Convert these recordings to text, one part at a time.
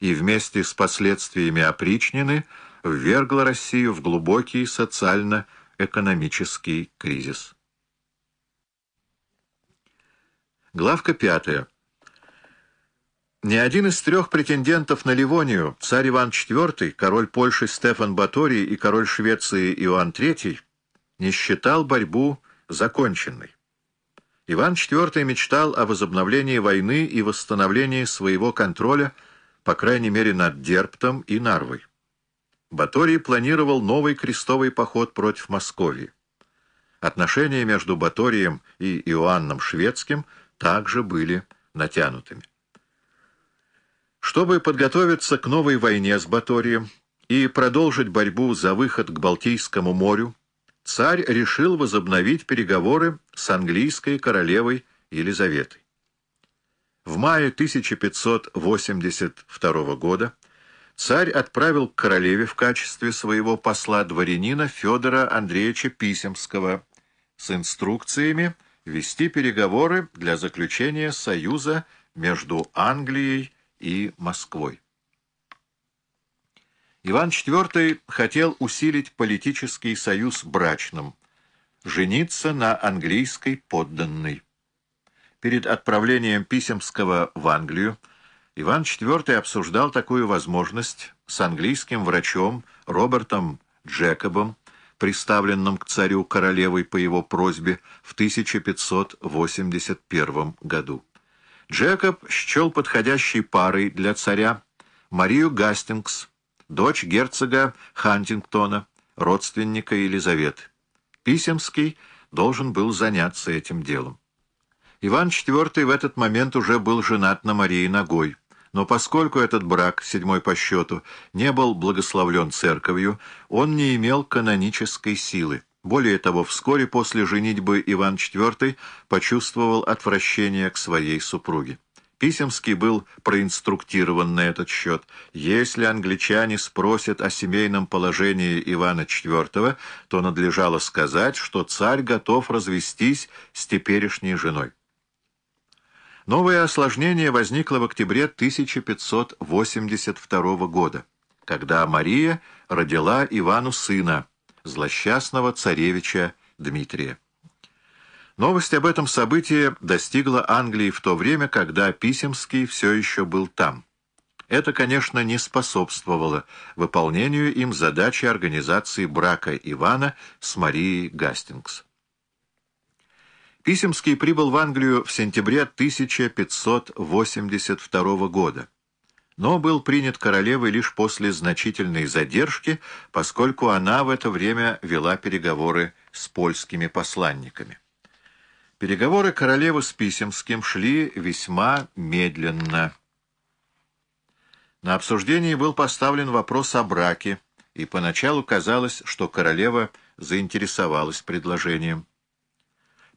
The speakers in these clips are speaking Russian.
и вместе с последствиями опричнины ввергла Россию в глубокий социально-экономический кризис. Главка пятая. Ни один из трех претендентов на Ливонию, царь Иван IV, король Польши Стефан Баторий и король Швеции Иоанн III, не считал борьбу законченной. Иван IV мечтал о возобновлении войны и восстановлении своего контроля, по крайней мере, над Дерптом и Нарвой. Баторий планировал новый крестовый поход против Московии. Отношения между Баторием и Иоанном Шведским также были натянутыми. Чтобы подготовиться к новой войне с Баторием и продолжить борьбу за выход к Балтийскому морю, царь решил возобновить переговоры с английской королевой Елизаветой. В мае 1582 года царь отправил к королеве в качестве своего посла-дворянина Федора Андреевича Писемского с инструкциями вести переговоры для заключения союза между Англией и Москвой. Иван IV хотел усилить политический союз брачным, жениться на английской подданной. Перед отправлением Писемского в Англию Иван IV обсуждал такую возможность с английским врачом Робертом Джекобом, приставленным к царю королевой по его просьбе в 1581 году. Джекоб счел подходящей парой для царя Марию Гастингс, дочь герцога Хантингтона, родственника Елизаветы. Писемский должен был заняться этим делом. Иван IV в этот момент уже был женат на Марии Ногой, но поскольку этот брак, седьмой по счету, не был благословлен церковью, он не имел канонической силы. Более того, вскоре после женитьбы Иван IV почувствовал отвращение к своей супруге. Писемский был проинструктирован на этот счет. Если англичане спросят о семейном положении Ивана IV, то надлежало сказать, что царь готов развестись с теперешней женой. Новое осложнение возникло в октябре 1582 года, когда Мария родила Ивану сына, злосчастного царевича Дмитрия. Новость об этом событии достигла Англии в то время, когда Писемский все еще был там. Это, конечно, не способствовало выполнению им задачи организации брака Ивана с Марией Гастингс. Писемский прибыл в Англию в сентябре 1582 года но был принят королевой лишь после значительной задержки, поскольку она в это время вела переговоры с польскими посланниками. Переговоры королевы с Писемским шли весьма медленно. На обсуждении был поставлен вопрос о браке, и поначалу казалось, что королева заинтересовалась предложением.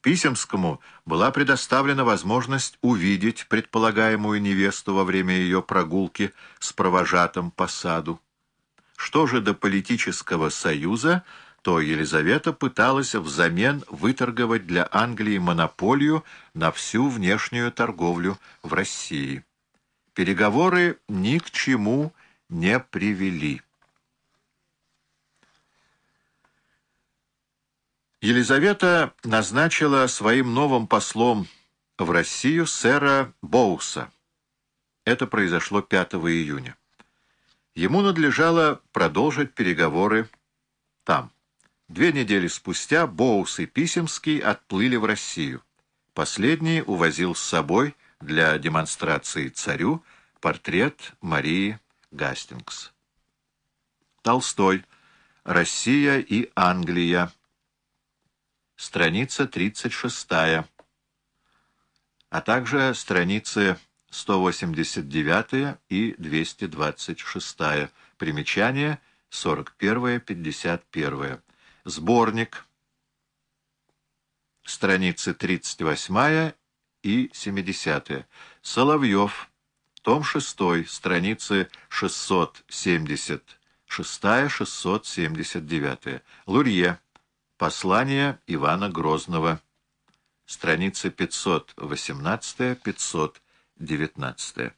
Писемскому была предоставлена возможность увидеть предполагаемую невесту во время ее прогулки с провожатым по саду. Что же до политического союза, то Елизавета пыталась взамен выторговать для Англии монополию на всю внешнюю торговлю в России. Переговоры ни к чему не привели. Елизавета назначила своим новым послом в Россию сэра Боуса. Это произошло 5 июня. Ему надлежало продолжить переговоры там. Две недели спустя Боус и Писемский отплыли в Россию. Последний увозил с собой для демонстрации царю портрет Марии Гастингс. Толстой. Россия и Англия страница 36, а также страницы 189 и 226, примечание 41-51, сборник, страницы 38 и 70, Соловьев, том 6, страницы 676-679, Лурье, Послание Ивана Грозного. Страницы 518-519.